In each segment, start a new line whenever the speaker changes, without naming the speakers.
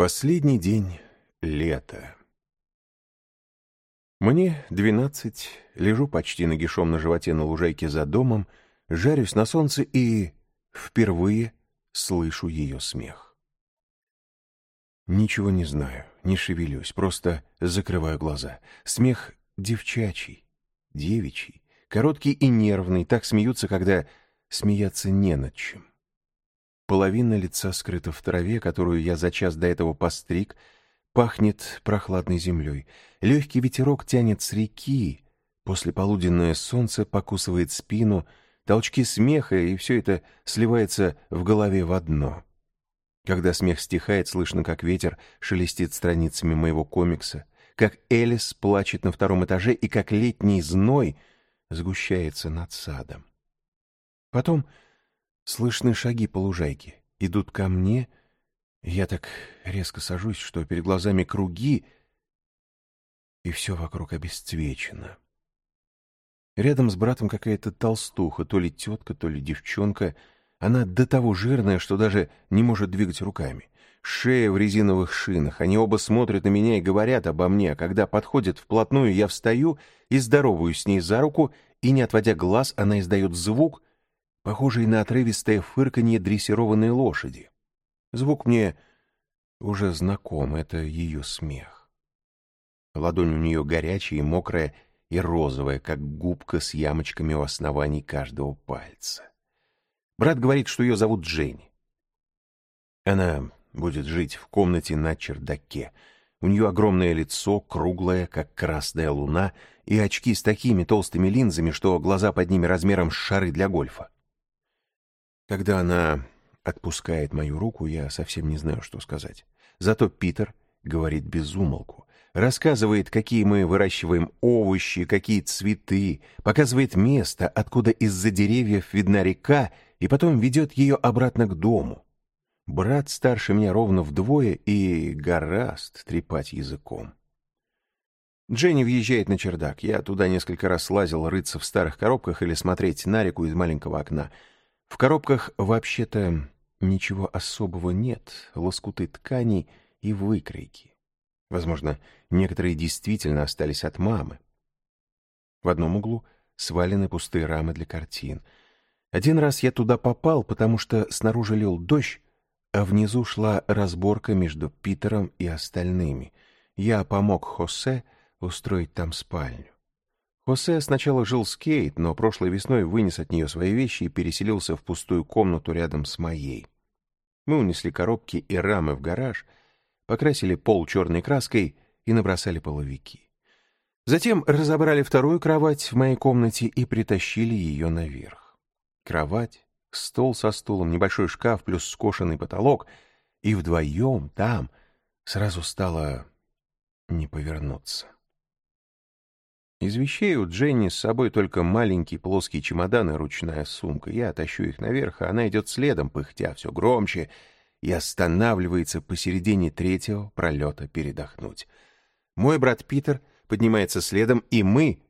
Последний день лета. Мне двенадцать, лежу почти нагишом на животе на лужайке за домом, жарюсь на солнце и впервые слышу ее смех. Ничего не знаю, не шевелюсь, просто закрываю глаза. Смех девчачий, девичий, короткий и нервный, так смеются, когда смеяться не над чем. Половина лица скрыта в траве, которую я за час до этого постриг, пахнет прохладной землей. Легкий ветерок тянет с реки, послеполуденное солнце покусывает спину, толчки смеха, и все это сливается в голове в одно. Когда смех стихает, слышно, как ветер шелестит страницами моего комикса, как Элис плачет на втором этаже и как летний зной сгущается над садом. Потом Слышны шаги по лужайке. Идут ко мне. Я так резко сажусь, что перед глазами круги, и все вокруг обесцвечено. Рядом с братом какая-то толстуха, то ли тетка, то ли девчонка. Она до того жирная, что даже не может двигать руками. Шея в резиновых шинах. Они оба смотрят на меня и говорят обо мне, а когда подходят вплотную, я встаю и здороваюсь с ней за руку, и, не отводя глаз, она издает звук — похожий на отрывистое фырканье дрессированной лошади. Звук мне уже знаком, это ее смех. Ладонь у нее горячая и мокрая, и розовая, как губка с ямочками у оснований каждого пальца. Брат говорит, что ее зовут Дженни. Она будет жить в комнате на чердаке. У нее огромное лицо, круглое, как красная луна, и очки с такими толстыми линзами, что глаза под ними размером с шары для гольфа. Когда она отпускает мою руку, я совсем не знаю, что сказать. Зато Питер говорит без умолку, рассказывает, какие мы выращиваем овощи, какие цветы, показывает место, откуда из-за деревьев видна река, и потом ведет ее обратно к дому. Брат старше меня ровно вдвое и гораст трепать языком. Дженни въезжает на чердак. Я туда несколько раз лазил рыться в старых коробках или смотреть на реку из маленького окна — в коробках вообще-то ничего особого нет, лоскуты тканей и выкройки. Возможно, некоторые действительно остались от мамы. В одном углу свалены пустые рамы для картин. Один раз я туда попал, потому что снаружи лил дождь, а внизу шла разборка между Питером и остальными. Я помог Хосе устроить там спальню. Хосе сначала жил с Кейт, но прошлой весной вынес от нее свои вещи и переселился в пустую комнату рядом с моей. Мы унесли коробки и рамы в гараж, покрасили пол черной краской и набросали половики. Затем разобрали вторую кровать в моей комнате и притащили ее наверх. Кровать, стол со стулом, небольшой шкаф плюс скошенный потолок, и вдвоем там сразу стало не повернуться. Из вещей у Дженни с собой только маленький плоский чемодан и ручная сумка. Я тащу их наверх, а она идет следом, пыхтя все громче, и останавливается посередине третьего пролета передохнуть. Мой брат Питер поднимается следом, и мы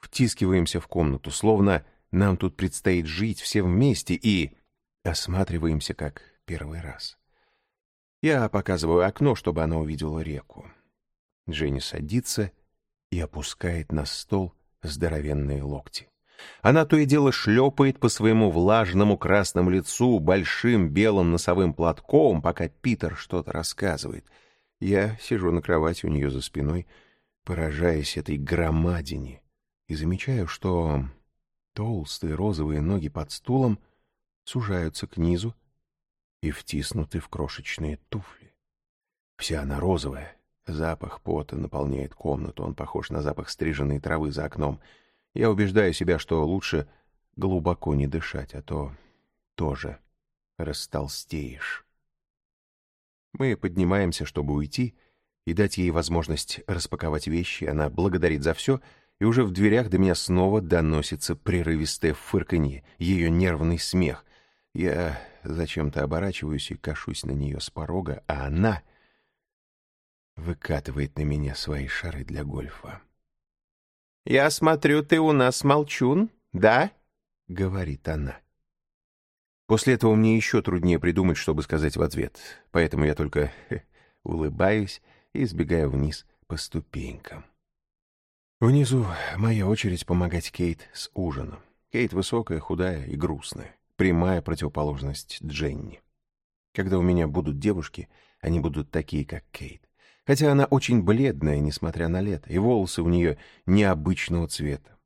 втискиваемся в комнату, словно нам тут предстоит жить все вместе, и осматриваемся как первый раз. Я показываю окно, чтобы она увидела реку. Дженни садится и опускает на стол здоровенные локти. Она то и дело шлепает по своему влажному красному лицу большим белым носовым платком, пока Питер что-то рассказывает. Я сижу на кровати у нее за спиной, поражаясь этой громадине, и замечаю, что толстые розовые ноги под стулом сужаются к низу и втиснуты в крошечные туфли. Вся она розовая, Запах пота наполняет комнату, он похож на запах стриженной травы за окном. Я убеждаю себя, что лучше глубоко не дышать, а то тоже растолстеешь. Мы поднимаемся, чтобы уйти, и дать ей возможность распаковать вещи. Она благодарит за все, и уже в дверях до меня снова доносится прерывистое фырканье, ее нервный смех. Я зачем-то оборачиваюсь и кашусь на нее с порога, а она выкатывает на меня свои шары для гольфа. «Я смотрю, ты у нас молчун, да?» — говорит она. После этого мне еще труднее придумать, чтобы сказать в ответ, поэтому я только Улыбаюсь и сбегаю вниз по ступенькам. Внизу моя очередь помогать Кейт с ужином. Кейт высокая, худая и грустная, прямая противоположность Дженни. Когда у меня будут девушки, они будут такие, как Кейт. Хотя она очень бледная, несмотря на лето, и волосы у нее необычного цвета.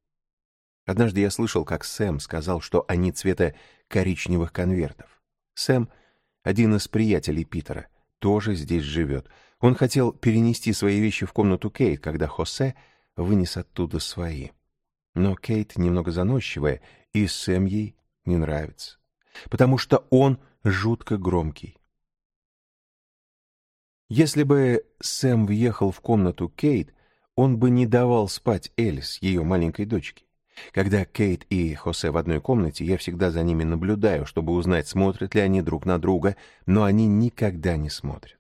Однажды я слышал, как Сэм сказал, что они цвета коричневых конвертов. Сэм — один из приятелей Питера, тоже здесь живет. Он хотел перенести свои вещи в комнату Кейт, когда Хосе вынес оттуда свои. Но Кейт немного заносчивая, и Сэм ей не нравится, потому что он жутко громкий. Если бы Сэм въехал в комнату Кейт, он бы не давал спать Элис, ее маленькой дочке. Когда Кейт и Хосе в одной комнате, я всегда за ними наблюдаю, чтобы узнать, смотрят ли они друг на друга, но они никогда не смотрят.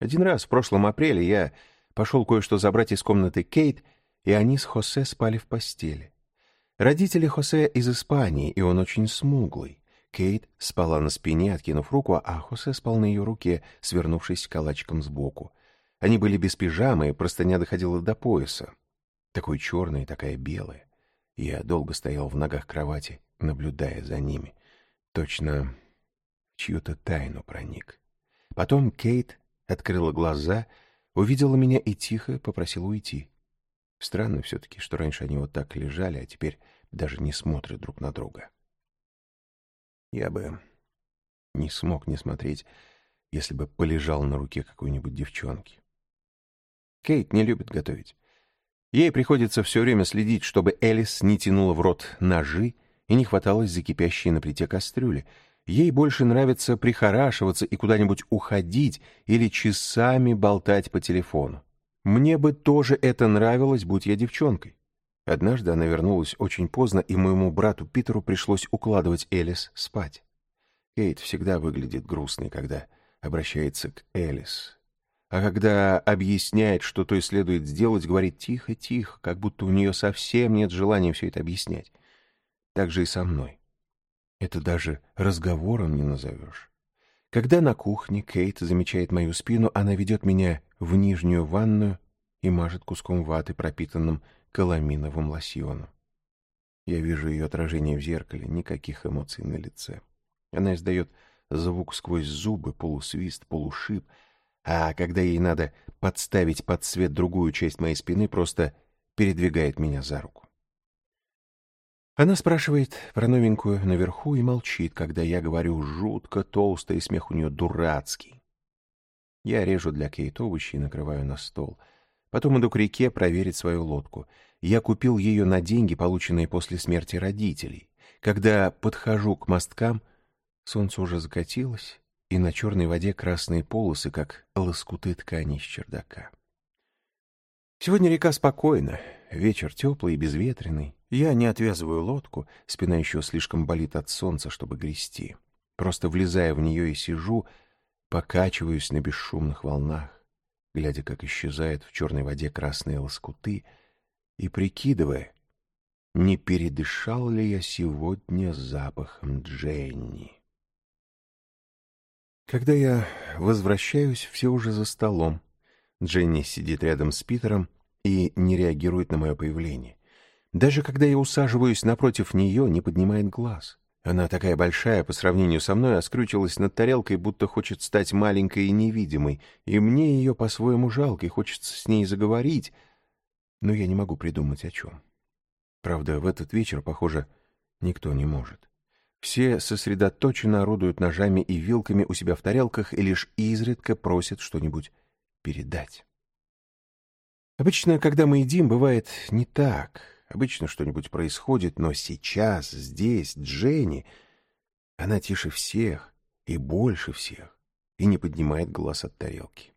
Один раз в прошлом апреле я пошел кое-что забрать из комнаты Кейт, и они с Хосе спали в постели. Родители Хосе из Испании, и он очень смуглый. Кейт спала на спине, откинув руку, а Хосе спал на ее руке, свернувшись калачиком сбоку. Они были без пижамы, простыня доходила до пояса. Такой черный, такая белая. Я долго стоял в ногах кровати, наблюдая за ними. Точно чью-то тайну проник. Потом Кейт открыла глаза, увидела меня и тихо попросила уйти. Странно все-таки, что раньше они вот так лежали, а теперь даже не смотрят друг на друга. Я бы не смог не смотреть, если бы полежал на руке какой-нибудь девчонки. Кейт не любит готовить. Ей приходится все время следить, чтобы Элис не тянула в рот ножи и не хваталась за кипящие на плите кастрюли. Ей больше нравится прихорашиваться и куда-нибудь уходить или часами болтать по телефону. Мне бы тоже это нравилось, будь я девчонкой. Однажды она вернулась очень поздно, и моему брату Питеру пришлось укладывать Элис спать. Кейт всегда выглядит грустной, когда обращается к Элис, а когда объясняет, что то и следует сделать, говорит тихо-тихо, как будто у нее совсем нет желания все это объяснять. Так же и со мной. Это даже разговором не назовешь. Когда на кухне Кейт замечает мою спину, она ведет меня в нижнюю ванную и мажет куском ваты, пропитанным каламиновым лосьоном. Я вижу ее отражение в зеркале, никаких эмоций на лице. Она издает звук сквозь зубы, полусвист, полушип — а когда ей надо подставить под свет другую часть моей спины, просто передвигает меня за руку. Она спрашивает про новенькую наверху и молчит, когда я говорю жутко толсто, и смех у нее дурацкий. Я режу для Кейт овощи и накрываю на стол. Потом иду к реке проверить свою лодку. Я купил ее на деньги, полученные после смерти родителей. Когда подхожу к мосткам, солнце уже закатилось, и на черной воде красные полосы, как лоскуты ткани с чердака. Сегодня река спокойна, вечер теплый и безветренный. Я не отвязываю лодку, спина еще слишком болит от солнца, чтобы грести. Просто влезая в нее и сижу, покачиваюсь на бесшумных волнах, глядя, как исчезают в черной воде красные лоскуты, и прикидывая, не передышал ли я сегодня запахом Дженни. Когда я возвращаюсь, все уже за столом. Дженни сидит рядом с Питером и не реагирует на мое появление. Даже когда я усаживаюсь напротив нее, не поднимает глаз. Она такая большая по сравнению со мной, а скрючилась над тарелкой, будто хочет стать маленькой и невидимой, и мне ее по-своему жалко, и хочется с ней заговорить, но я не могу придумать о чем. Правда, в этот вечер, похоже, никто не может. Все сосредоточенно орудуют ножами и вилками у себя в тарелках и лишь изредка просят что-нибудь передать. Обычно, когда мы едим, бывает не так. Обычно что-нибудь происходит, но сейчас, здесь, Дженни, она тише всех и больше всех, и не поднимает глаз от тарелки.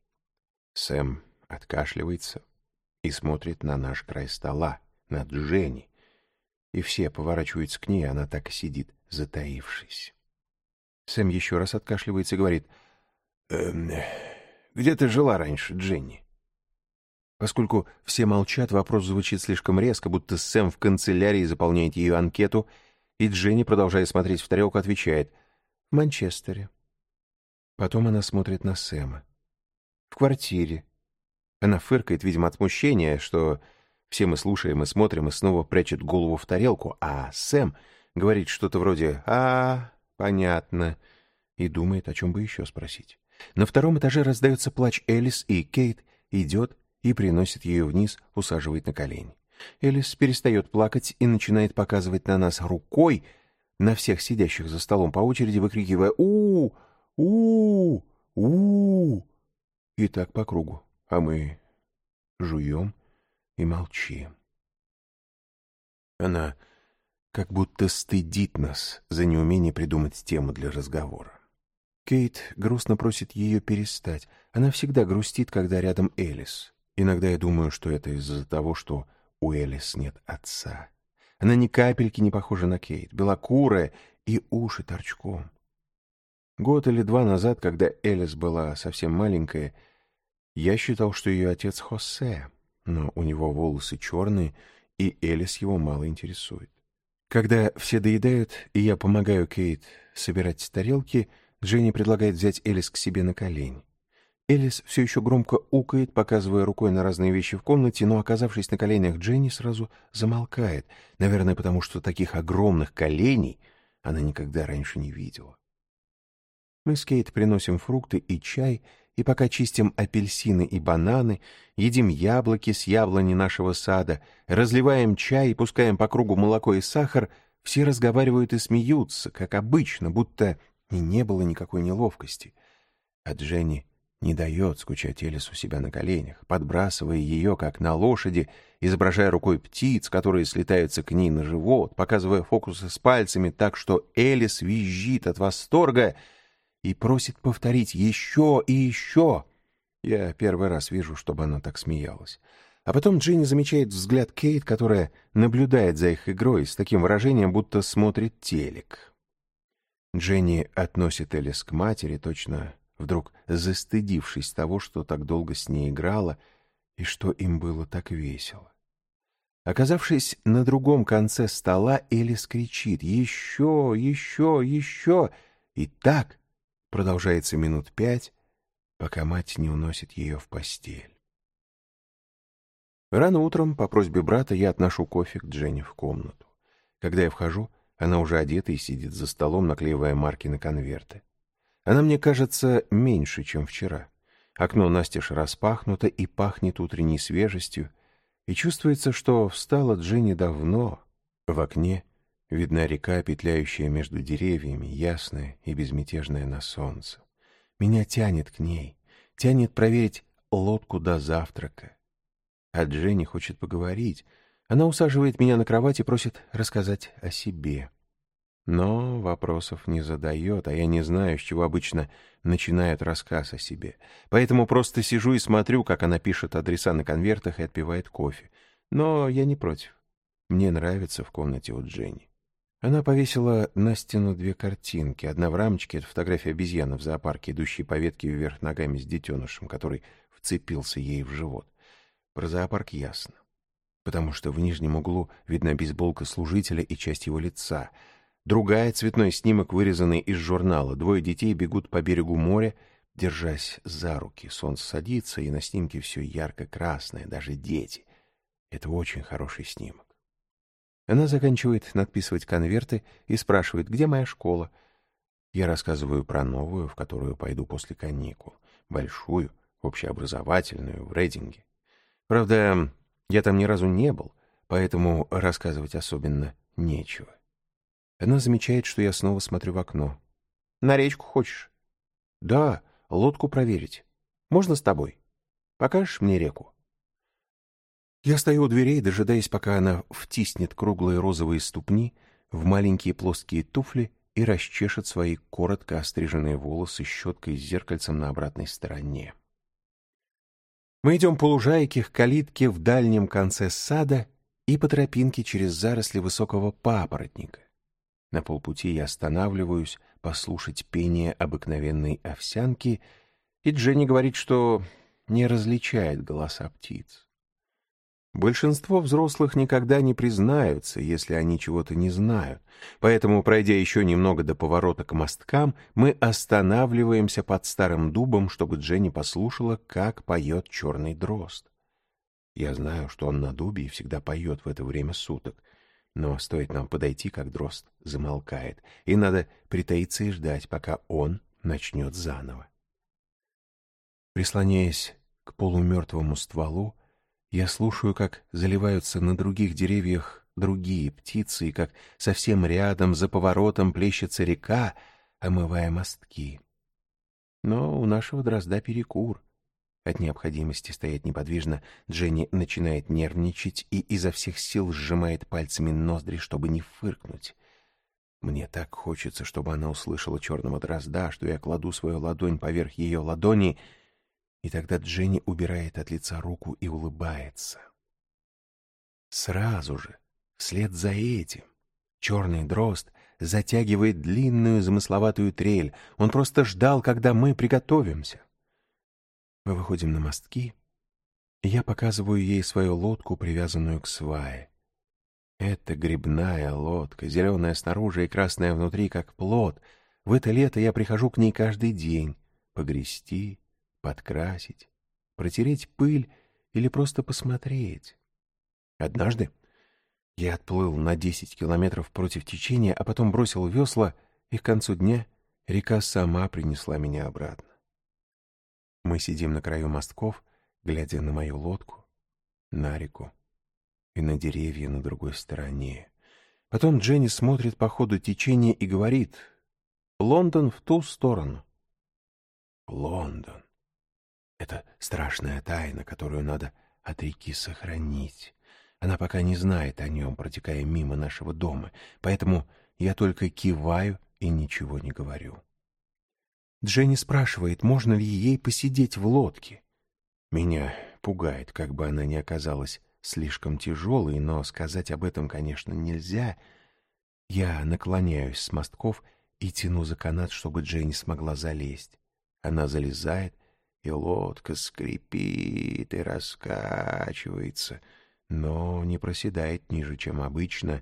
Сэм откашливается и смотрит на наш край стола, на Дженни, и все поворачиваются к ней, она так и сидит, затаившись. Сэм еще раз откашливается и говорит, «Эм, «Где ты жила раньше, Дженни?» Поскольку все молчат, вопрос звучит слишком резко, будто Сэм в канцелярии заполняет ее анкету, и Дженни, продолжая смотреть в тарелку, отвечает, «В Манчестере». Потом она смотрит на Сэма. в квартире. Она фыркает, видимо, от смущения, что все мы слушаем и смотрим, и снова прячет голову в тарелку, а Сэм говорит что-то вроде «А, понятно», и думает, о чем бы еще спросить. На втором этаже раздается плач Элис, и Кейт идет и приносит ее вниз, усаживает на колени. Элис перестает плакать и начинает показывать на нас рукой, на всех сидящих за столом по очереди, выкрикивая у у у И так по кругу, а мы жуем и молчим. Она как будто стыдит нас за неумение придумать тему для разговора. Кейт грустно просит ее перестать. Она всегда грустит, когда рядом Элис. Иногда я думаю, что это из-за того, что у Элис нет отца. Она ни капельки не похожа на Кейт, белокурая и уши торчком. Год или два назад, когда Элис была совсем маленькая, я считал, что ее отец Хосе, но у него волосы черные, и Элис его мало интересует. Когда все доедают, и я помогаю Кейт собирать тарелки, Дженни предлагает взять Элис к себе на колени. Элис все еще громко укает, показывая рукой на разные вещи в комнате, но, оказавшись на коленях Дженни, сразу замолкает. Наверное, потому что таких огромных коленей она никогда раньше не видела. Мы с Кейт приносим фрукты и чай, и пока чистим апельсины и бананы, едим яблоки с яблони нашего сада, разливаем чай и пускаем по кругу молоко и сахар, все разговаривают и смеются, как обычно, будто и не было никакой неловкости. А Дженни не дает скучать Элис у себя на коленях, подбрасывая ее, как на лошади, изображая рукой птиц, которые слетаются к ней на живот, показывая фокусы с пальцами так, что Элис визжит от восторга и просит повторить еще и еще. Я первый раз вижу, чтобы она так смеялась. А потом Джинни замечает взгляд Кейт, которая наблюдает за их игрой с таким выражением, будто смотрит телек. Дженни относит Элис к матери, точно вдруг застыдившись того, что так долго с ней играла и что им было так весело. Оказавшись на другом конце стола, Элис кричит «Еще! Еще! Еще!» И так продолжается минут пять, пока мать не уносит ее в постель. Рано утром, по просьбе брата, я отношу кофе к Дженни в комнату. Когда я вхожу, она уже одета и сидит за столом, наклеивая марки на конверты. Она мне кажется меньше, чем вчера. Окно настежь распахнуто и пахнет утренней свежестью, и чувствуется, что встала Дженни давно. В окне видна река, петляющая между деревьями, ясная и безмятежная на солнце. Меня тянет к ней, тянет проверить лодку до завтрака. А Дженни хочет поговорить. Она усаживает меня на кровать и просит рассказать о себе. Но вопросов не задает, а я не знаю, с чего обычно начинают рассказ о себе. Поэтому просто сижу и смотрю, как она пишет адреса на конвертах и отпивает кофе. Но я не против. Мне нравится в комнате у Дженни. Она повесила на стену две картинки. Одна в рамочке — это фотография обезьяны в зоопарке, идущей по ветке вверх ногами с детенышем, который вцепился ей в живот. Про зоопарк ясно. Потому что в нижнем углу видна бейсболка служителя и часть его лица — Другая — цветной снимок, вырезанный из журнала. Двое детей бегут по берегу моря, держась за руки. Солнце садится, и на снимке все ярко-красное, даже дети. Это очень хороший снимок. Она заканчивает надписывать конверты и спрашивает, где моя школа. Я рассказываю про новую, в которую пойду после каникул. Большую, общеобразовательную, в Рейдинге. Правда, я там ни разу не был, поэтому рассказывать особенно нечего. Она замечает, что я снова смотрю в окно. «На речку хочешь?» «Да, лодку проверить. Можно с тобой? Покажешь мне реку?» Я стою у дверей, дожидаясь, пока она втиснет круглые розовые ступни в маленькие плоские туфли и расчешет свои коротко остриженные волосы щеткой с зеркальцем на обратной стороне. Мы идем по лужайке к калитке в дальнем конце сада и по тропинке через заросли высокого папоротника. На полпути я останавливаюсь послушать пение обыкновенной овсянки, и Дженни говорит, что не различает голоса птиц. Большинство взрослых никогда не признаются, если они чего-то не знают. Поэтому, пройдя еще немного до поворота к мосткам, мы останавливаемся под старым дубом, чтобы Дженни послушала, как поет черный дрозд. Я знаю, что он на дубе и всегда поет в это время суток. Но стоит нам подойти, как дрозд замолкает, и надо притаиться и ждать, пока он начнет заново. Прислоняясь к полумертвому стволу, я слушаю, как заливаются на других деревьях другие птицы, и как совсем рядом, за поворотом, плещется река, омывая мостки. Но у нашего дрозда перекур. От необходимости стоять неподвижно Дженни начинает нервничать и изо всех сил сжимает пальцами ноздри, чтобы не фыркнуть. Мне так хочется, чтобы она услышала черного дрозда, что я кладу свою ладонь поверх ее ладони — и тогда Дженни убирает от лица руку и улыбается. Сразу же, вслед за этим, черный дрозд затягивает длинную замысловатую трель. Он просто ждал, когда мы приготовимся. Мы выходим на мостки, и я показываю ей свою лодку, привязанную к свае. Это грибная лодка, зеленая снаружи и красная внутри, как плод. В это лето я прихожу к ней каждый день погрести, подкрасить, протереть пыль или просто посмотреть. Однажды я отплыл на 10 километров против течения, а потом бросил весла, и к концу дня река сама принесла меня обратно. Мы сидим на краю мостков, глядя на мою лодку, на реку и на деревья на другой стороне. Потом Дженни смотрит по ходу течения и говорит «Лондон в ту сторону». Лондон. Это страшная тайна, которую надо от реки сохранить. Она пока не знает о нем, протекая мимо нашего дома, поэтому я только киваю и ничего не говорю. Дженни спрашивает, можно ли ей посидеть в лодке. Меня пугает, как бы она ни оказалась слишком тяжелой, но сказать об этом, конечно, нельзя. Я наклоняюсь с мостков и тяну за канат, чтобы Дженни смогла залезть. Она залезает, и лодка скрипит и раскачивается, но не проседает ниже, чем обычно,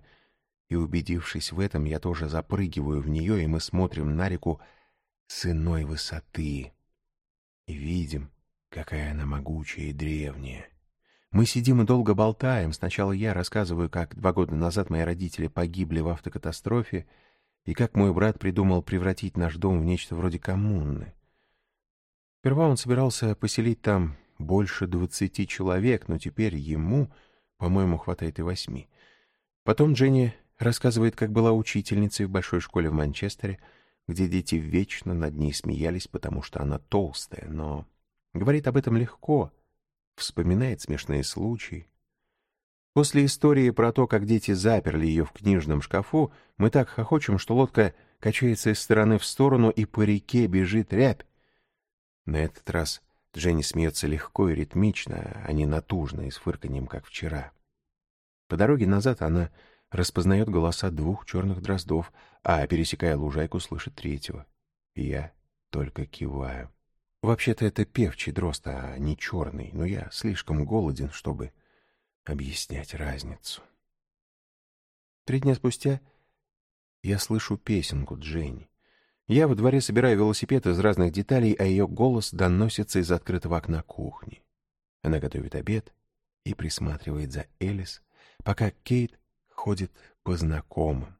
и, убедившись в этом, я тоже запрыгиваю в нее, и мы смотрим на реку с иной высоты и видим, какая она могучая и древняя. Мы сидим и долго болтаем. Сначала я рассказываю, как два года назад мои родители погибли в автокатастрофе, и как мой брат придумал превратить наш дом в нечто вроде коммуны. Сперва он собирался поселить там больше двадцати человек, но теперь ему, по-моему, хватает и восьми. Потом Дженни рассказывает, как была учительницей в большой школе в Манчестере, где дети вечно над ней смеялись, потому что она толстая, но говорит об этом легко, вспоминает смешные случаи. После истории про то, как дети заперли ее в книжном шкафу, мы так хохочем, что лодка качается из стороны в сторону, и по реке бежит рябь. На этот раз Дженни смеется легко и ритмично, а не натужно и с фырканьем, как вчера. По дороге назад она распознает голоса двух черных дроздов, а, пересекая лужайку, слышит третьего. Я только киваю. Вообще-то это певчий дрозд, а не черный, но я слишком голоден, чтобы объяснять разницу. Три дня спустя я слышу песенку Дженни. Я во дворе собираю велосипед из разных деталей, а ее голос доносится из открытого окна кухни. Она готовит обед и присматривает за Элис, пока Кейт ходит по знакомым.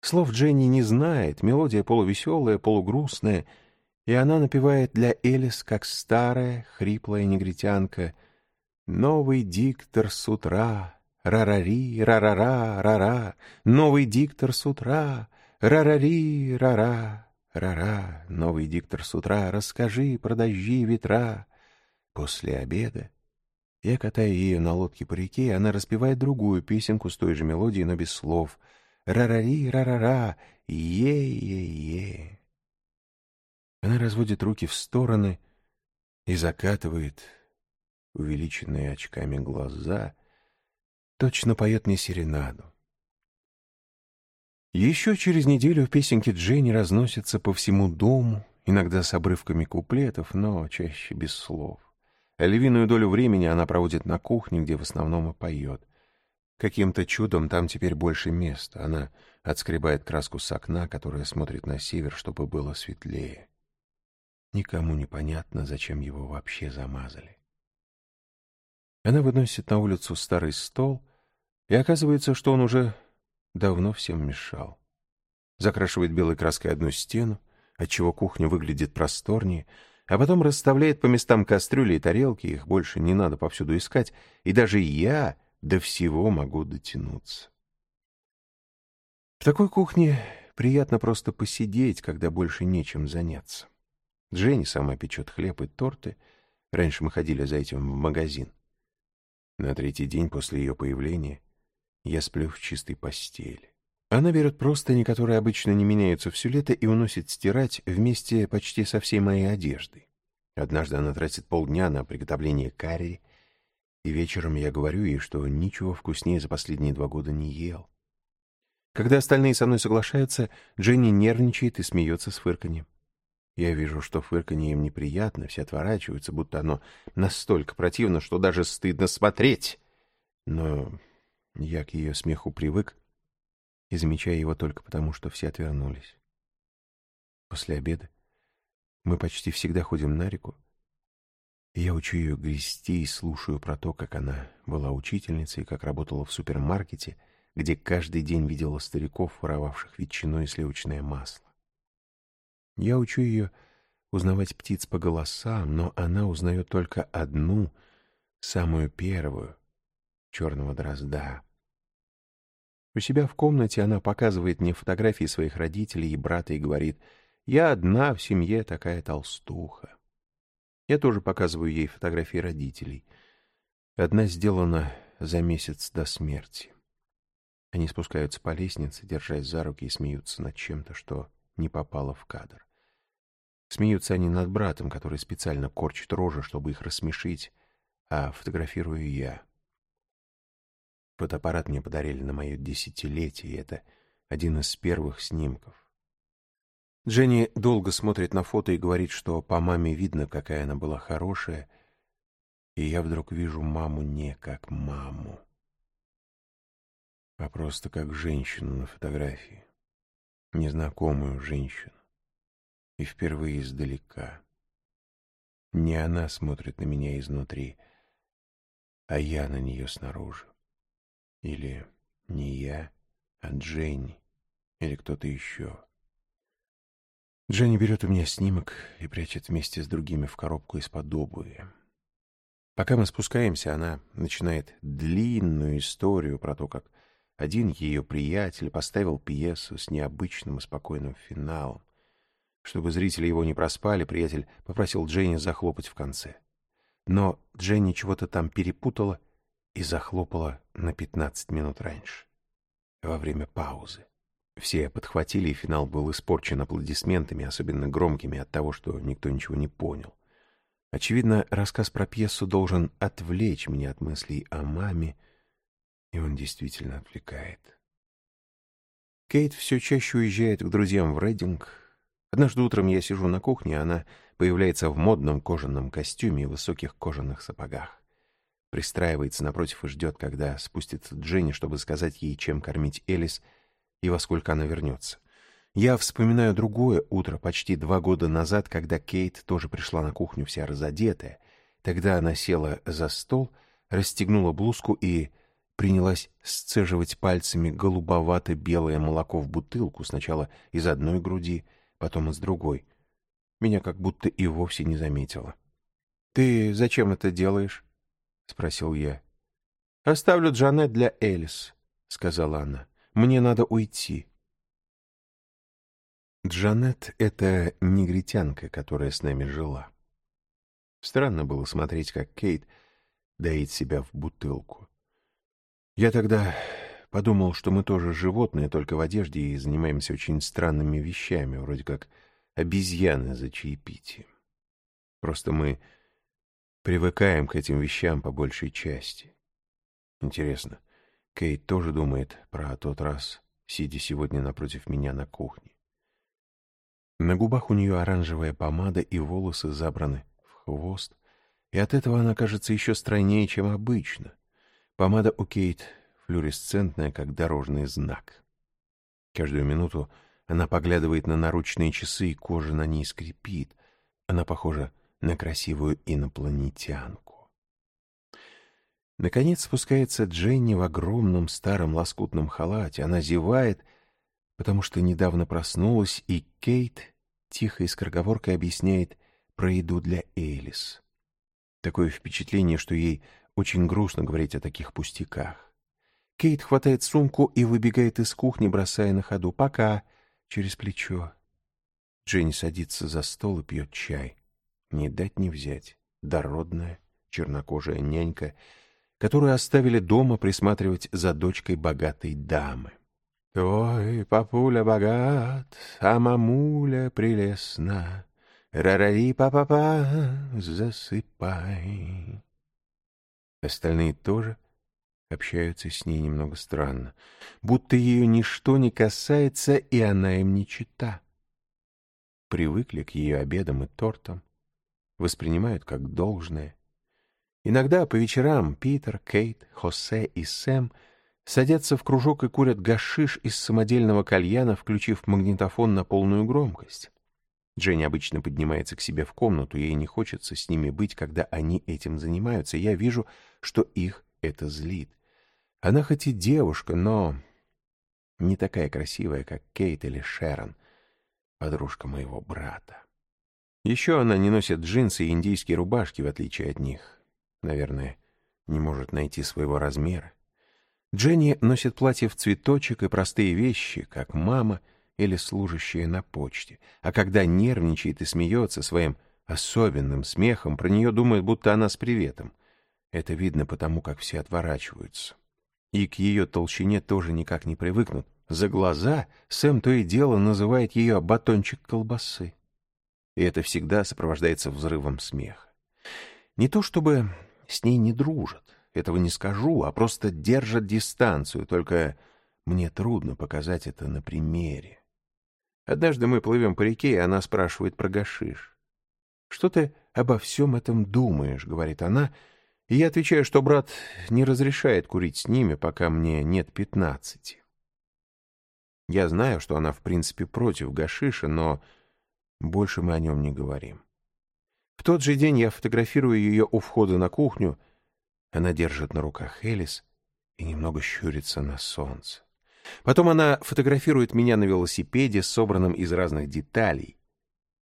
Слов Дженни не знает, мелодия полувеселая, полугрустная, и она напевает для Элис, как старая, хриплая негритянка, «Новый диктор с утра, рарари, рарара, рара, новый диктор с утра, Рарари, рара, рара, новый диктор с утра, расскажи про дожди ветра. После обеда я катаю ее на лодке по реке, и она распевает другую песенку с той же мелодией, но без слов. Рарари, рарара, е-е-е. Она разводит руки в стороны и закатывает увеличенные очками глаза, точно поет мне серенаду. Еще через неделю песенки Дженни разносятся по всему дому, иногда с обрывками куплетов, но чаще без слов. Львиную долю времени она проводит на кухне, где в основном и поет. Каким-то чудом там теперь больше места. Она отскребает краску с окна, которая смотрит на север, чтобы было светлее. Никому не понятно, зачем его вообще замазали. Она выносит на улицу старый стол, и оказывается, что он уже давно всем мешал. Закрашивает белой краской одну стену, отчего кухня выглядит просторнее, а потом расставляет по местам кастрюли и тарелки, их больше не надо повсюду искать, и даже я до всего могу дотянуться. В такой кухне приятно просто посидеть, когда больше нечем заняться. Дженни сама печет хлеб и торты. Раньше мы ходили за этим в магазин. На третий день после ее появления я сплю в чистой постели. Она берет простыни, которые обычно не меняются все лето, и уносит стирать вместе почти со всей моей одеждой. Однажды она тратит полдня на приготовление карри, и вечером я говорю ей, что ничего вкуснее за последние два года не ел. Когда остальные со мной соглашаются, Дженни нервничает и смеется с фырканьем. Я вижу, что фырканье им неприятно, все отворачиваются, будто оно настолько противно, что даже стыдно смотреть. Но я к ее смеху привык и замечаю его только потому, что все отвернулись. После обеда мы почти всегда ходим на реку, и я учу ее грести и слушаю про то, как она была учительницей, как работала в супермаркете, где каждый день видела стариков, воровавших ветчину и сливочное масло. Я учу ее узнавать птиц по голосам, но она узнает только одну, самую первую — черного дрозда. У себя в комнате она показывает мне фотографии своих родителей и брата и говорит, «Я одна в семье такая толстуха». Я тоже показываю ей фотографии родителей. Одна сделана за месяц до смерти. Они спускаются по лестнице, держась за руки и смеются над чем-то, что не попало в кадр. Смеются они над братом, который специально корчит рожи, чтобы их рассмешить, а фотографирую я. Фотоаппарат мне подарили на мое десятилетие, и это один из первых снимков. Дженни долго смотрит на фото и говорит, что по маме видно, какая она была хорошая, и я вдруг вижу маму не как маму, а просто как женщину на фотографии, незнакомую женщину и впервые издалека. Не она смотрит на меня изнутри, а я на нее снаружи. Или не я, а Дженни, или кто-то еще. Дженни берет у меня снимок и прячет вместе с другими в коробку из-под обуви. Пока мы спускаемся, она начинает длинную историю про то, как один ее приятель поставил пьесу с необычным и спокойным финалом. Чтобы зрители его не проспали, приятель попросил Дженни захлопать в конце. Но Дженни чего-то там перепутала и захлопала на 15 минут раньше, во время паузы. Все подхватили, и финал был испорчен аплодисментами, особенно громкими от того, что никто ничего не понял. Очевидно, рассказ про пьесу должен отвлечь меня от мыслей о маме, и он действительно отвлекает. Кейт все чаще уезжает к друзьям в Рейдинг, Однажды утром я сижу на кухне, а она появляется в модном кожаном костюме и высоких кожаных сапогах. Пристраивается напротив и ждет, когда спустится Дженни, чтобы сказать ей, чем кормить Элис и во сколько она вернется. Я вспоминаю другое утро, почти два года назад, когда Кейт тоже пришла на кухню вся разодетая. Тогда она села за стол, расстегнула блузку и принялась сцеживать пальцами голубовато-белое молоко в бутылку, сначала из одной груди, потом из другой. Меня как будто и вовсе не заметила. «Ты зачем это делаешь?» — спросил я. «Оставлю Джанет для Элис», — сказала она. «Мне надо уйти». Джанет — это негритянка, которая с нами жила. Странно было смотреть, как Кейт доит себя в бутылку. Я тогда Подумал, что мы тоже животные, только в одежде, и занимаемся очень странными вещами, вроде как обезьяны за чаепитием. Просто мы привыкаем к этим вещам по большей части. Интересно, Кейт тоже думает про тот раз, сидя сегодня напротив меня на кухне. На губах у нее оранжевая помада и волосы забраны в хвост, И от этого она кажется еще стройнее, чем обычно. Помада у Кейт флюоресцентная, как дорожный знак. Каждую минуту она поглядывает на наручные часы, и кожа на ней скрипит. Она похожа на красивую инопланетянку. Наконец спускается Дженни в огромном старом лоскутном халате. Она зевает, потому что недавно проснулась, и Кейт тихо и скороговоркой объясняет про еду для Элис. Такое впечатление, что ей очень грустно говорить о таких пустяках. Кейт хватает сумку и выбегает из кухни, бросая на ходу «пока» через плечо. Дженни садится за стол и пьет чай. Не дать не взять. Дородная, чернокожая нянька, которую оставили дома присматривать за дочкой богатой дамы. «Ой, папуля богат, а мамуля прелестна, рарари па-па-па, засыпай». Остальные тоже общаются с ней немного странно, будто ее ничто не касается, и она им не чита. Привыкли к ее обедам и тортам, воспринимают как должное. Иногда по вечерам Питер, Кейт, Хосе и Сэм садятся в кружок и курят гашиш из самодельного кальяна, включив магнитофон на полную громкость. Дженни обычно поднимается к себе в комнату, ей не хочется с ними быть, когда они этим занимаются. Я вижу, что их это злит. Она хоть и девушка, но не такая красивая, как Кейт или Шерон, подружка моего брата. Еще она не носит джинсы и индийские рубашки, в отличие от них. Наверное, не может найти своего размера. Дженни носит платье в цветочек и простые вещи, как мама или служащая на почте. А когда нервничает и смеется своим особенным смехом, про нее думают, будто она с приветом. Это видно потому, как все отворачиваются и к ее толщине тоже никак не привыкнут. За глаза Сэм то и дело называет ее батончик колбасы. И это всегда сопровождается взрывом смеха. Не то чтобы с ней не дружат, этого не скажу, а просто держат дистанцию, только мне трудно показать это на примере. Однажды мы плывем по реке, и она спрашивает про гашиш. «Что ты обо всем этом думаешь?» — говорит она, — и я отвечаю, что брат не разрешает курить с ними, пока мне нет пятнадцати. Я знаю, что она в принципе против гашиша, но больше мы о нем не говорим. В тот же день я фотографирую ее у входа на кухню. Она держит на руках Элис и немного щурится на солнце. Потом она фотографирует меня на велосипеде, собранном из разных деталей.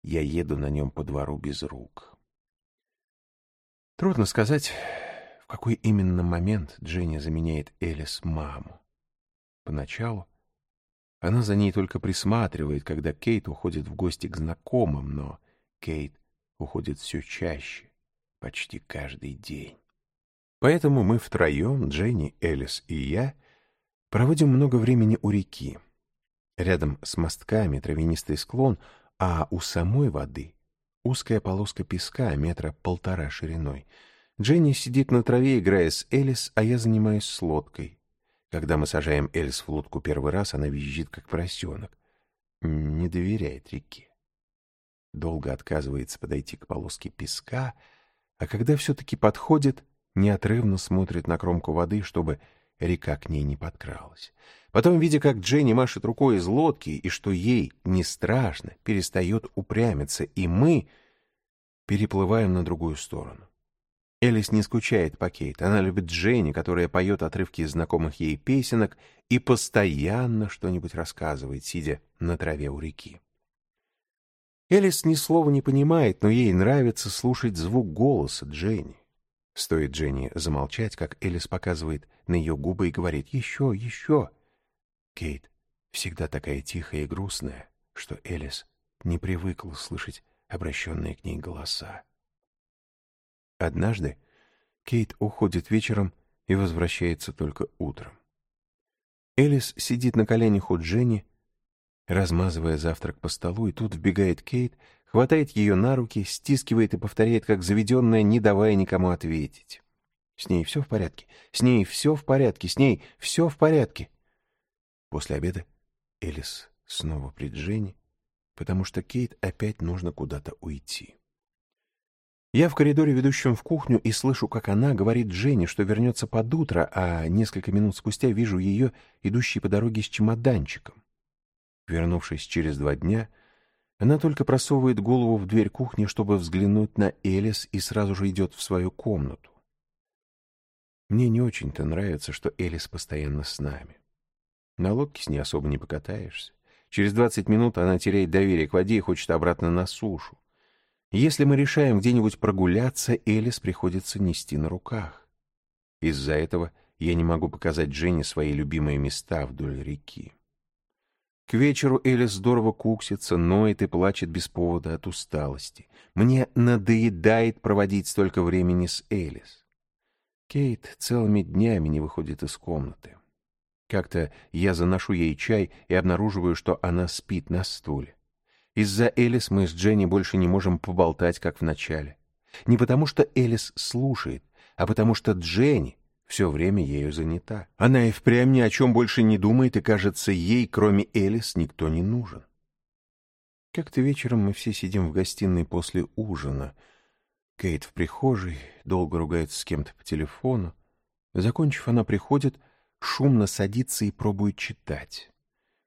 Я еду на нем по двору без рук. Трудно сказать, в какой именно момент Дженни заменяет Элис маму. Поначалу она за ней только присматривает, когда Кейт уходит в гости к знакомым, но Кейт уходит все чаще, почти каждый день. Поэтому мы втроем, Дженни, Элис и я, проводим много времени у реки. Рядом с мостками травянистый склон, а у самой воды Узкая полоска песка, метра полтора шириной. Дженни сидит на траве, играя с Элис, а я занимаюсь с лодкой. Когда мы сажаем Элис в лодку первый раз, она визжит, как поросенок. Не доверяет реке. Долго отказывается подойти к полоске песка, а когда все-таки подходит, неотрывно смотрит на кромку воды, чтобы река к ней не подкралась. Потом, видя, как Дженни машет рукой из лодки, и что ей не страшно, перестает упрямиться, и мы переплываем на другую сторону. Элис не скучает по Кейт. Она любит Дженни, которая поет отрывки из знакомых ей песенок и постоянно что-нибудь рассказывает, сидя на траве у реки. Элис ни слова не понимает, но ей нравится слушать звук голоса Дженни. Стоит Дженни замолчать, как Элис показывает на ее губы и говорит «Еще, еще!» Кейт всегда такая тихая и грустная, что Элис не привыкла слышать обращенные к ней голоса. Однажды Кейт уходит вечером и возвращается только утром. Элис сидит на коленях у Дженни, размазывая завтрак по столу, и тут вбегает Кейт, хватает ее на руки, стискивает и повторяет, как заведенная, не давая никому ответить. С ней все в порядке, с ней все в порядке, с ней все в порядке. После обеда Элис снова при Дженни, потому что Кейт опять нужно куда-то уйти. Я в коридоре, ведущем в кухню, и слышу, как она говорит Жене, что вернется под утро, а несколько минут спустя вижу ее, идущей по дороге с чемоданчиком. Вернувшись через два дня, она только просовывает голову в дверь кухни, чтобы взглянуть на Элис, и сразу же идет в свою комнату. Мне не очень-то нравится, что Элис постоянно с нами. На лодке с ней особо не покатаешься. Через двадцать минут она теряет доверие к воде и хочет обратно на сушу. Если мы решаем где-нибудь прогуляться, Элис приходится нести на руках. Из-за этого я не могу показать Жене свои любимые места вдоль реки. К вечеру Элис здорово куксится, ноет и плачет без повода от усталости. Мне надоедает проводить столько времени с Элис. Кейт целыми днями не выходит из комнаты. Как-то я заношу ей чай и обнаруживаю, что она спит на стуле. Из-за Элис мы с Дженни больше не можем поболтать, как в начале. Не потому что Элис слушает, а потому что Дженни все время ею занята. Она и впрямь ни о чем больше не думает, и, кажется, ей, кроме Элис, никто не нужен. Как-то вечером мы все сидим в гостиной после ужина. Кейт в прихожей, долго ругается с кем-то по телефону. Закончив, она приходит, шумно садится и пробует читать.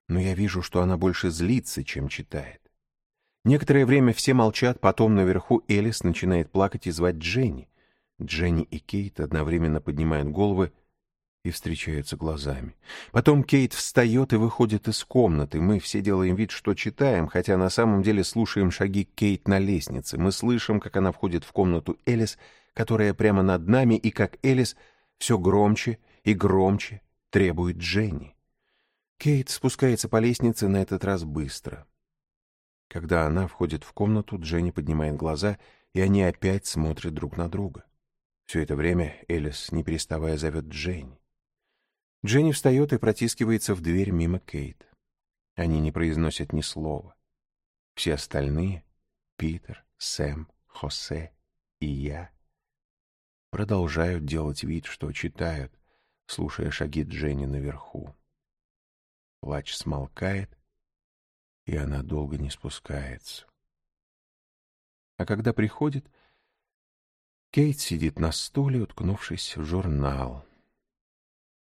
Но я вижу, что она больше злится, чем читает. Некоторое время все молчат, потом наверху Элис начинает плакать и звать Дженни. Дженни и Кейт одновременно поднимают головы и встречаются глазами. Потом Кейт встает и выходит из комнаты. Мы все делаем вид, что читаем, хотя на самом деле слушаем шаги Кейт на лестнице. Мы слышим, как она входит в комнату Элис, которая прямо над нами, и как Элис все громче и громче требует Дженни. Кейт спускается по лестнице на этот раз быстро. Когда она входит в комнату, Дженни поднимает глаза, и они опять смотрят друг на друга. Все это время Элис, не переставая, зовет Дженни. Дженни встает и протискивается в дверь мимо Кейт. Они не произносят ни слова. Все остальные — Питер, Сэм, Хосе и я — продолжают делать вид, что читают, слушая шаги Дженни наверху. Плач смолкает, и она долго не спускается. А когда приходит, Кейт сидит на стуле, уткнувшись в журнал.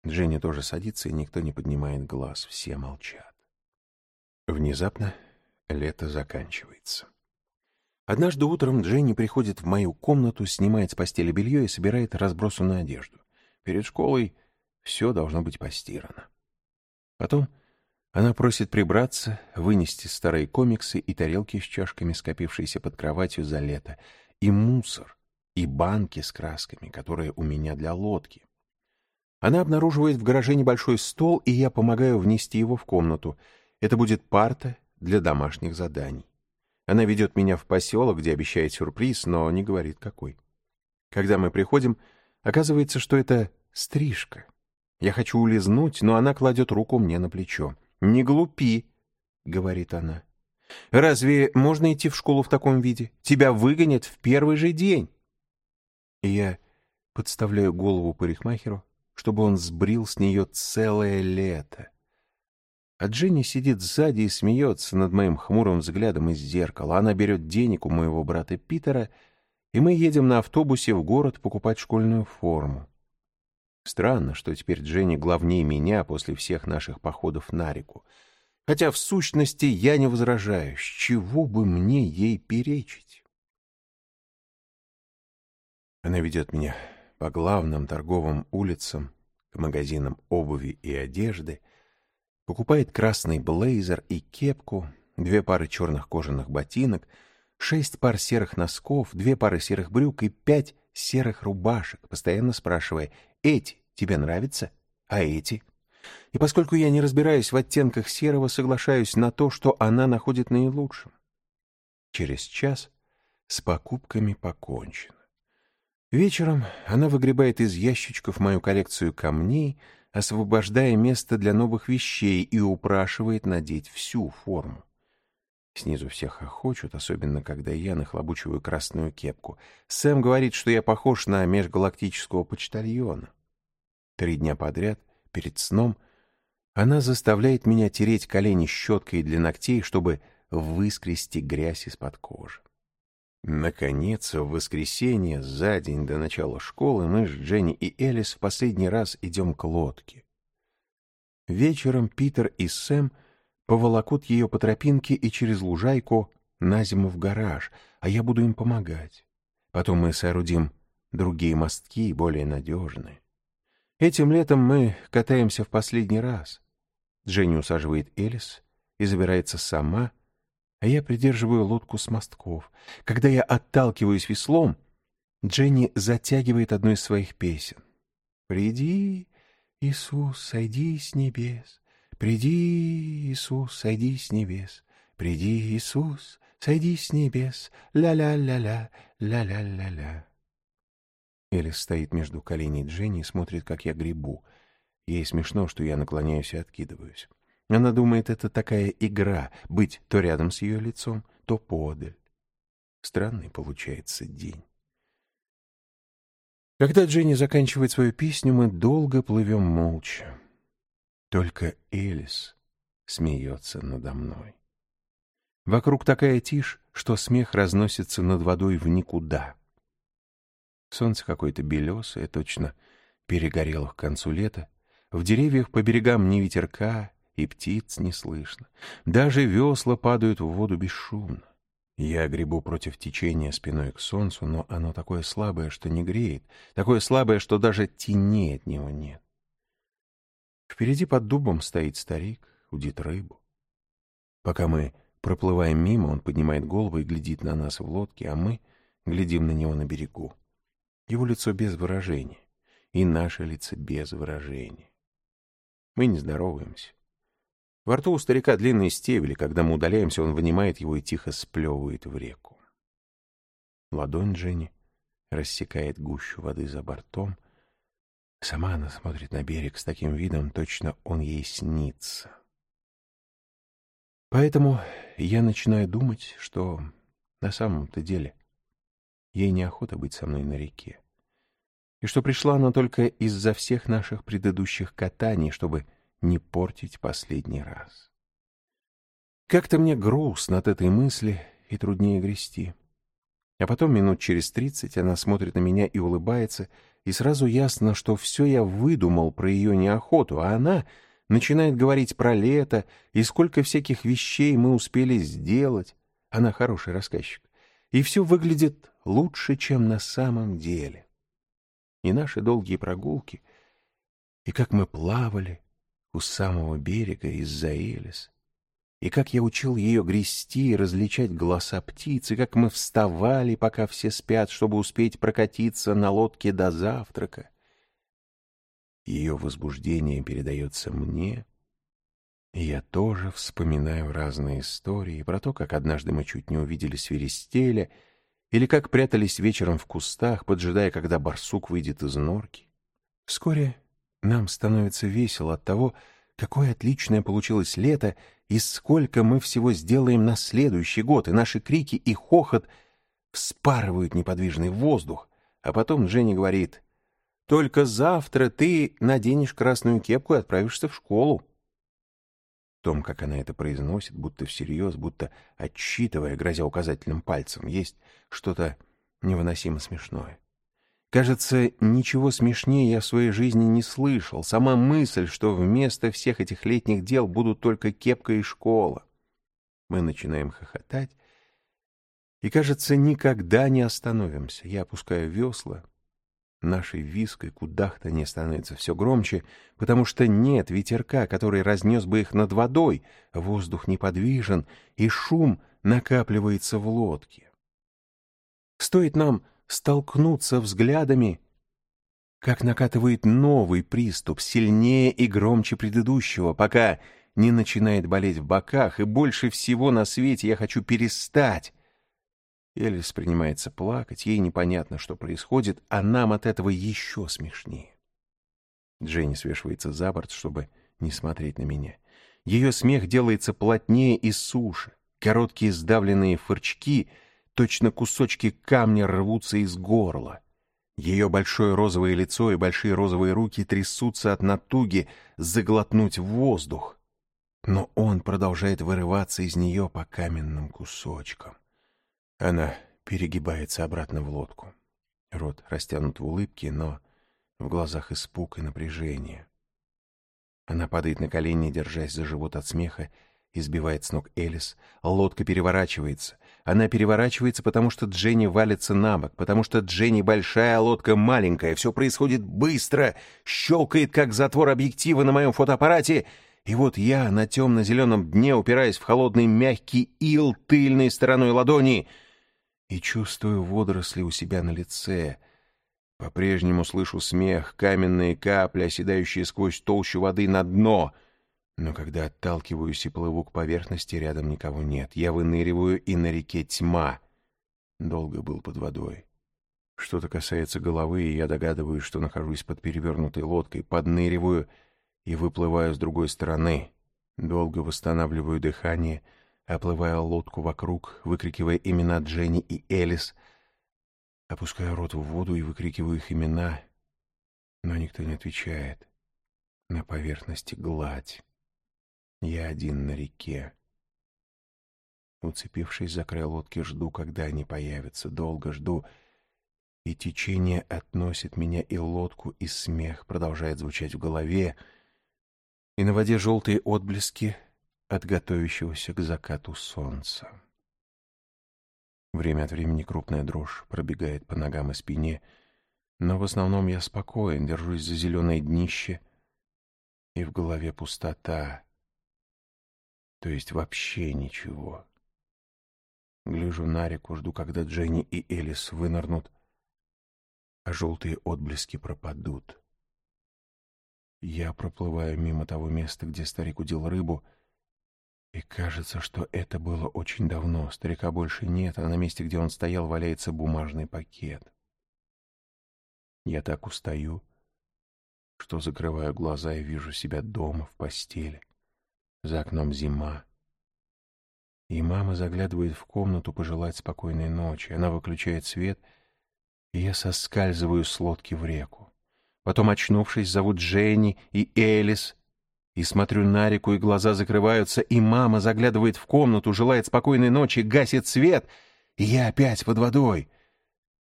Дженни тоже садится, и никто не поднимает глаз, все молчат. Внезапно лето заканчивается. Однажды утром Дженни приходит в мою комнату, снимает с постели белье и собирает разбросанную одежду. Перед школой все должно быть постирано. Потом она просит прибраться, вынести старые комиксы и тарелки с чашками, скопившиеся под кроватью за лето, и мусор, и банки с красками, которые у меня для лодки. Она обнаруживает в гараже небольшой стол, и я помогаю внести его в комнату. Это будет парта для домашних заданий. Она ведет меня в поселок, где обещает сюрприз, но не говорит какой. Когда мы приходим, оказывается, что это стрижка. Я хочу улизнуть, но она кладет руку мне на плечо. «Не глупи», — говорит она. «Разве можно идти в школу в таком виде? Тебя выгонят в первый же день». И я подставляю голову парикмахеру, чтобы он сбрил с нее целое лето. А Дженни сидит сзади и смеется над моим хмурым взглядом из зеркала. Она берет денег у моего брата Питера, и мы едем на автобусе в город покупать школьную форму. Странно, что теперь Дженни главнее меня после всех наших походов на реку. Хотя в сущности я не возражаю, с чего бы мне ей перечить. Она ведет меня по главным торговым улицам, к магазинам обуви и одежды, покупает красный блейзер и кепку, две пары черных кожаных ботинок, шесть пар серых носков, две пары серых брюк и пять серых рубашек, постоянно спрашивая, эти тебе нравятся, а эти? И поскольку я не разбираюсь в оттенках серого, соглашаюсь на то, что она находит наилучшим. Через час с покупками покончено. Вечером она выгребает из ящичков мою коллекцию камней, освобождая место для новых вещей и упрашивает надеть всю форму. Снизу всех охочут, особенно когда я нахлобучиваю красную кепку. Сэм говорит, что я похож на межгалактического почтальона. Три дня подряд, перед сном, она заставляет меня тереть колени щеткой для ногтей, чтобы выскрести грязь из-под кожи. Наконец, в воскресенье, за день до начала школы, мы с Дженни и Элис в последний раз идем к лодке. Вечером Питер и Сэм поволокут ее по тропинке и через лужайку на зиму в гараж, а я буду им помогать. Потом мы соорудим другие мостки, более надежные. Этим летом мы катаемся в последний раз. Дженни усаживает Элис и забирается сама — а я придерживаю лодку с мостков. Когда я отталкиваюсь веслом, Дженни затягивает одну из своих песен. «Приди, Иисус, сойди с небес, приди, Иисус, сойди с небес, приди, Иисус, сойди с небес, ля-ля-ля-ля, ля-ля-ля-ля». Элис стоит между коленей Дженни и смотрит, как я гребу. Ей смешно, что я наклоняюсь и откидываюсь. Она думает, это такая игра — быть то рядом с ее лицом, то подаль. Странный получается день. Когда Дженни заканчивает свою песню, мы долго плывем молча. Только Элис смеется надо мной. Вокруг такая тишь, что смех разносится над водой в никуда. Солнце какое-то белесое, точно перегорело к концу лета. В деревьях по берегам ни ветерка, и птиц не слышно. Даже весла падают в воду бесшумно. Я гребу против течения спиной к солнцу, но оно такое слабое, что не греет, такое слабое, что даже теней от него нет. Впереди под дубом стоит старик, удит рыбу. Пока мы проплываем мимо, он поднимает голову и глядит на нас в лодке, а мы глядим на него на берегу. Его лицо без выражения, и наше лицо без выражения. Мы не здороваемся. Во рту у старика длинные стебли. Когда мы удаляемся, он вынимает его и тихо сплевывает в реку. Ладонь Дженни рассекает гущу воды за бортом. Сама она смотрит на берег с таким видом, точно он ей снится. Поэтому я начинаю думать, что на самом-то деле ей неохота быть со мной на реке. И что пришла она только из-за всех наших предыдущих катаний, чтобы не портить последний раз. Как-то мне грустно от этой мысли и труднее грести. А потом минут через тридцать она смотрит на меня и улыбается, и сразу ясно, что все я выдумал про ее неохоту, а она начинает говорить про лето и сколько всяких вещей мы успели сделать. Она хороший рассказчик. И все выглядит лучше, чем на самом деле. И наши долгие прогулки, и как мы плавали, у самого берега из-за Элис. И как я учил ее грести и различать голоса птиц, и как мы вставали, пока все спят, чтобы успеть прокатиться на лодке до завтрака. Ее возбуждение передается мне, и я тоже вспоминаю разные истории про то, как однажды мы чуть не увидели свиристеля, или как прятались вечером в кустах, поджидая, когда барсук выйдет из норки. Вскоре нам становится весело от того, какое отличное получилось лето и сколько мы всего сделаем на следующий год, и наши крики и хохот вспарывают неподвижный воздух. А потом Женя говорит, «Только завтра ты наденешь красную кепку и отправишься в школу». В том, как она это произносит, будто всерьез, будто отсчитывая, грозя указательным пальцем, есть что-то невыносимо смешное. Кажется, ничего смешнее я в своей жизни не слышал. Сама мысль, что вместо всех этих летних дел будут только кепка и школа. Мы начинаем хохотать, и, кажется, никогда не остановимся. Я опускаю весла. Нашей виской кудахтанье становится все громче, потому что нет ветерка, который разнес бы их над водой. Воздух неподвижен, и шум накапливается в лодке. Стоит нам столкнуться взглядами, как накатывает новый приступ, сильнее и громче предыдущего, пока не начинает болеть в боках, и больше всего на свете я хочу перестать. Элис принимается плакать, ей непонятно, что происходит, а нам от этого еще смешнее. Дженни свешивается за борт, чтобы не смотреть на меня. Ее смех делается плотнее и суше. Короткие сдавленные фырчки — Точно кусочки камня рвутся из горла. Ее большое розовое лицо и большие розовые руки трясутся от натуги заглотнуть воздух. Но он продолжает вырываться из нее по каменным кусочкам. Она перегибается обратно в лодку. Рот растянут в улыбке, но в глазах испуг и напряжение. Она падает на колени, держась за живот от смеха, и сбивает с ног Элис. Лодка переворачивается. Она переворачивается, потому что Дженни валится на бок, потому что Дженни большая, а лодка маленькая. Все происходит быстро, щелкает, как затвор объектива на моем фотоаппарате. И вот я на темно-зеленом дне упираясь в холодный мягкий ил тыльной стороной ладони и чувствую водоросли у себя на лице — по-прежнему слышу смех, каменные капли, оседающие сквозь толщу воды на дно. Но когда отталкиваюсь и плыву к поверхности, рядом никого нет. Я выныриваю, и на реке тьма. Долго был под водой. Что-то касается головы, и я догадываюсь, что нахожусь под перевернутой лодкой, подныриваю и выплываю с другой стороны. Долго восстанавливаю дыхание, оплывая лодку вокруг, выкрикивая имена Дженни и Элис — Опускаю рот в воду и выкрикиваю их имена, но никто не отвечает. На поверхности гладь. Я один на реке. Уцепившись за край лодки, жду, когда они появятся. Долго жду, и течение относит меня и лодку, и смех продолжает звучать в голове, и на воде желтые отблески от готовящегося к закату солнца. Время от времени крупная дрожь пробегает по ногам и спине, но в основном я спокоен, держусь за зеленое днище, и в голове пустота, то есть вообще ничего. Гляжу на реку, жду, когда Дженни и Элис вынырнут, а желтые отблески пропадут. Я проплываю мимо того места, где старик удил рыбу — и кажется, что это было очень давно. Старика больше нет, а на месте, где он стоял, валяется бумажный пакет. Я так устаю, что закрываю глаза и вижу себя дома, в постели. За окном зима. И мама заглядывает в комнату пожелать спокойной ночи. Она выключает свет, и я соскальзываю с лодки в реку. Потом, очнувшись, зовут Дженни и Элис, и смотрю на реку, и глаза закрываются, и мама заглядывает в комнату, желает спокойной ночи, гасит свет, и я опять под водой.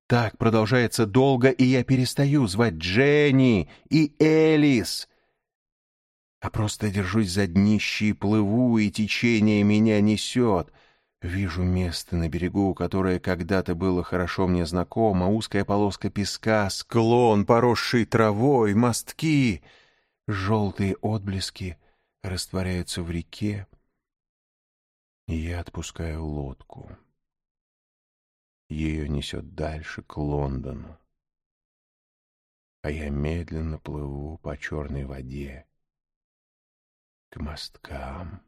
Так продолжается долго, и я перестаю звать Дженни и Элис, а просто держусь за днище и плыву, и течение меня несет. Вижу место на берегу, которое когда-то было хорошо мне знакомо, узкая полоска песка, склон, поросший травой, мостки — Желтые отблески растворяются в реке, и я отпускаю лодку. Ее несет дальше к Лондону, а я медленно плыву по черной воде к мосткам.